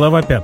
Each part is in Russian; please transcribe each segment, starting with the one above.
Глава 5.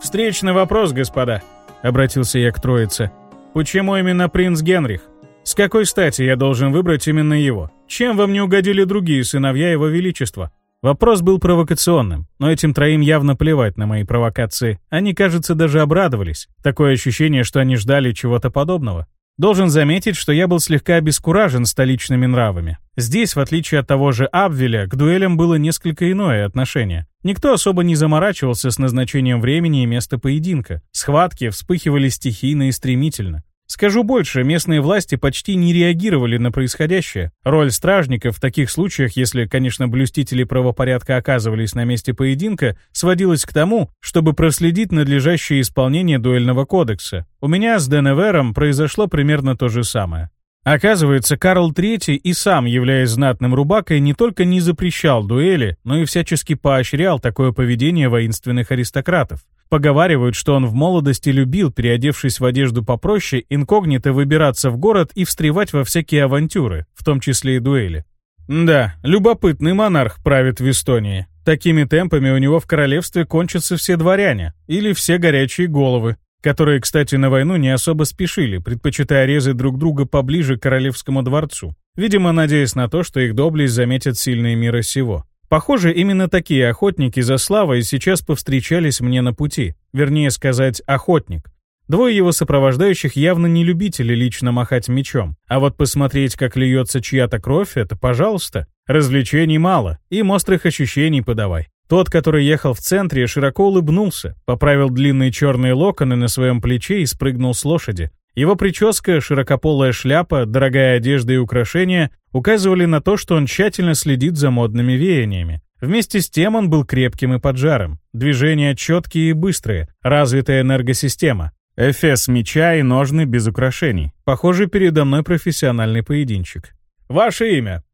«Встречный вопрос, господа», — обратился я к троице. «Почему именно принц Генрих? С какой стати я должен выбрать именно его? Чем вам не угодили другие сыновья его величества?» Вопрос был провокационным, но этим троим явно плевать на мои провокации. Они, кажется, даже обрадовались. Такое ощущение, что они ждали чего-то подобного. Должен заметить, что я был слегка обескуражен столичными нравами. Здесь, в отличие от того же Абвеля, к дуэлям было несколько иное отношение. Никто особо не заморачивался с назначением времени и места поединка. Схватки вспыхивали стихийно и стремительно. Скажу больше, местные власти почти не реагировали на происходящее. Роль стражников в таких случаях, если, конечно, блюстители правопорядка оказывались на месте поединка, сводилась к тому, чтобы проследить надлежащее исполнение дуэльного кодекса. У меня с Деневером произошло примерно то же самое. Оказывается, Карл III и сам, являясь знатным рубакой, не только не запрещал дуэли, но и всячески поощрял такое поведение воинственных аристократов. Поговаривают, что он в молодости любил, переодевшись в одежду попроще, инкогнито выбираться в город и встревать во всякие авантюры, в том числе и дуэли. Да, любопытный монарх правит в Эстонии. Такими темпами у него в королевстве кончатся все дворяне, или все горячие головы, которые, кстати, на войну не особо спешили, предпочитая резать друг друга поближе к королевскому дворцу. Видимо, надеясь на то, что их доблесть заметят сильные мира сего. Похоже, именно такие охотники за славой сейчас повстречались мне на пути. Вернее сказать, охотник. Двое его сопровождающих явно не любители лично махать мечом. А вот посмотреть, как льется чья-то кровь, это пожалуйста. Развлечений мало, им острых ощущений подавай. Тот, который ехал в центре, широко улыбнулся, поправил длинные черные локоны на своем плече и спрыгнул с лошади. Его прическа, широкополая шляпа, дорогая одежда и украшения указывали на то, что он тщательно следит за модными веяниями. Вместе с тем он был крепким и поджарым. Движения четкие и быстрые, развитая энергосистема. Эфес меча и ножны без украшений. Похоже, передо мной профессиональный поединчик. «Ваше имя?»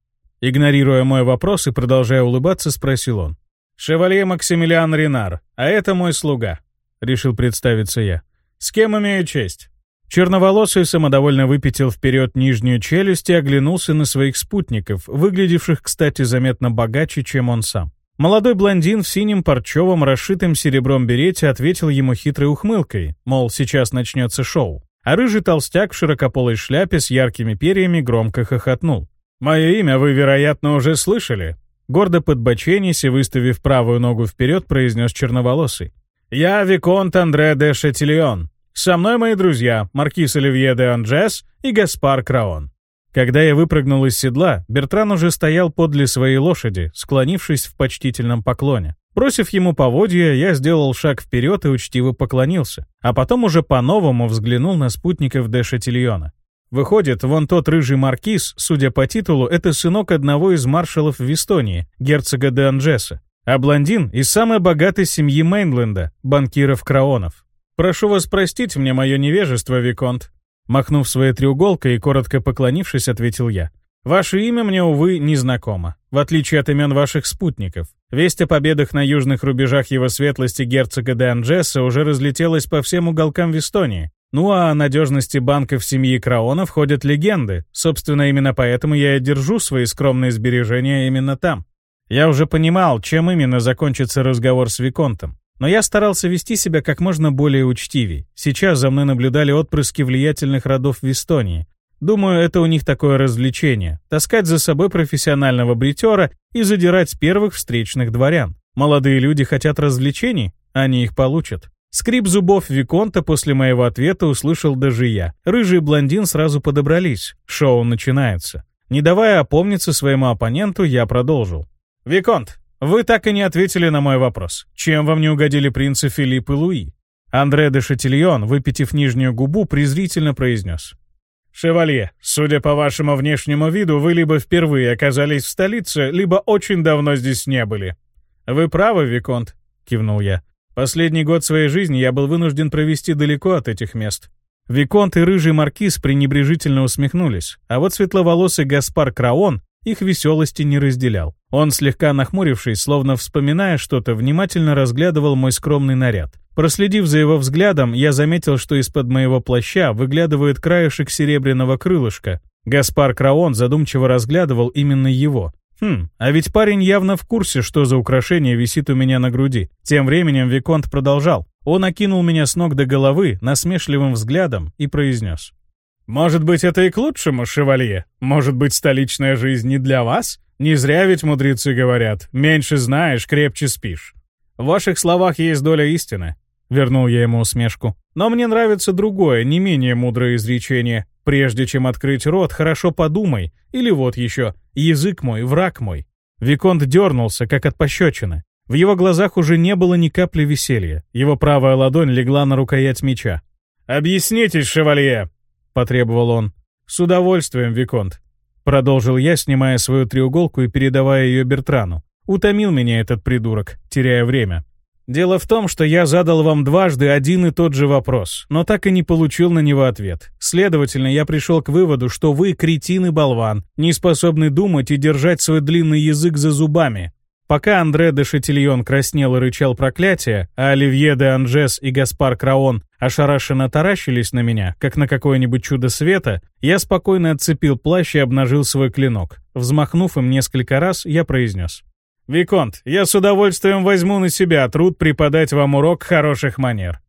Игнорируя мой вопрос и продолжая улыбаться, спросил он. «Шевалье Максимилиан Ренар, а это мой слуга», — решил представиться я. «С кем имею честь?» Черноволосый самодовольно выпятил вперед нижнюю челюсть и оглянулся на своих спутников, выглядевших, кстати, заметно богаче, чем он сам. Молодой блондин в синем парчевом, расшитым серебром берете ответил ему хитрой ухмылкой, мол, сейчас начнется шоу. А рыжий толстяк в широкополой шляпе с яркими перьями громко хохотнул. «Мое имя вы, вероятно, уже слышали?» Гордо подбоченясь и выставив правую ногу вперед, произнес черноволосый. «Я Виконт Андре де Шатильон, со мной мои друзья, маркиз Оливье де Анжес и Гаспар Краон. Когда я выпрыгнул из седла, Бертран уже стоял подле своей лошади, склонившись в почтительном поклоне. Бросив ему поводья, я сделал шаг вперед и учтиво поклонился, а потом уже по-новому взглянул на спутников де Шатильона. Выходит, вон тот рыжий маркиз, судя по титулу, это сынок одного из маршалов в Эстонии, герцога де Анжеса, а блондин из самой богатой семьи Мейнленда, банкиров Краонов. «Прошу вас простить мне мое невежество, Виконт», махнув своей треуголкой и коротко поклонившись, ответил я. «Ваше имя мне, увы, не знакомо, в отличие от имен ваших спутников. Весть о победах на южных рубежах его светлости герцога де Анджеса уже разлетелась по всем уголкам Вестонии. Ну а о надежности банков семьи Краонов ходят легенды. Собственно, именно поэтому я и держу свои скромные сбережения именно там. Я уже понимал, чем именно закончится разговор с Виконтом. Но я старался вести себя как можно более учтивей. Сейчас за мной наблюдали отпрыски влиятельных родов в Эстонии. Думаю, это у них такое развлечение — таскать за собой профессионального бритера и задирать первых встречных дворян. Молодые люди хотят развлечений, они их получат. Скрип зубов Виконта после моего ответа услышал даже я. Рыжий блондин сразу подобрались. Шоу начинается. Не давая опомниться своему оппоненту, я продолжил. «Виконт, вы так и не ответили на мой вопрос. Чем вам не угодили принцы Филипп и Луи? Андре де Шатильон, выпитив нижнюю губу, презрительно произнес. «Шевалье, судя по вашему внешнему виду, вы либо впервые оказались в столице, либо очень давно здесь не были». «Вы правы, Виконт», — кивнул я. «Последний год своей жизни я был вынужден провести далеко от этих мест». Виконт и рыжий маркиз пренебрежительно усмехнулись, а вот светловолосый Гаспар Краон их веселости не разделял. Он, слегка нахмурившись, словно вспоминая что-то, внимательно разглядывал мой скромный наряд. Проследив за его взглядом, я заметил, что из-под моего плаща выглядывает краешек серебряного крылышка. Гаспар Краон задумчиво разглядывал именно его. Хм, а ведь парень явно в курсе, что за украшение висит у меня на груди. Тем временем Виконт продолжал. Он окинул меня с ног до головы насмешливым взглядом и произнес. «Может быть, это и к лучшему, шевалье? Может быть, столичная жизнь не для вас? Не зря ведь мудрецы говорят, меньше знаешь, крепче спишь. В ваших словах есть доля истины. Вернул я ему усмешку. Но мне нравится другое, не менее мудрое изречение. Прежде чем открыть рот, хорошо подумай. Или вот еще, язык мой, враг мой. Виконт дернулся, как от пощечины. В его глазах уже не было ни капли веселья. Его правая ладонь легла на рукоять меча. «Объяснитесь, шевалье!» — потребовал он. «С удовольствием, Виконт. Продолжил я, снимая свою треуголку и передавая ее Бертрану. Утомил меня этот придурок, теряя время. Дело в том, что я задал вам дважды один и тот же вопрос, но так и не получил на него ответ. Следовательно, я пришел к выводу, что вы кретин и болван, не способны думать и держать свой длинный язык за зубами. Пока Андре де Шатильон краснел и рычал проклятие, а Оливье де Анжес и Гаспар Краон ошарашенно таращились на меня, как на какое-нибудь чудо света, я спокойно отцепил плащ и обнажил свой клинок. Взмахнув им несколько раз, я произнес. «Виконт, я с удовольствием возьму на себя труд преподать вам урок хороших манер.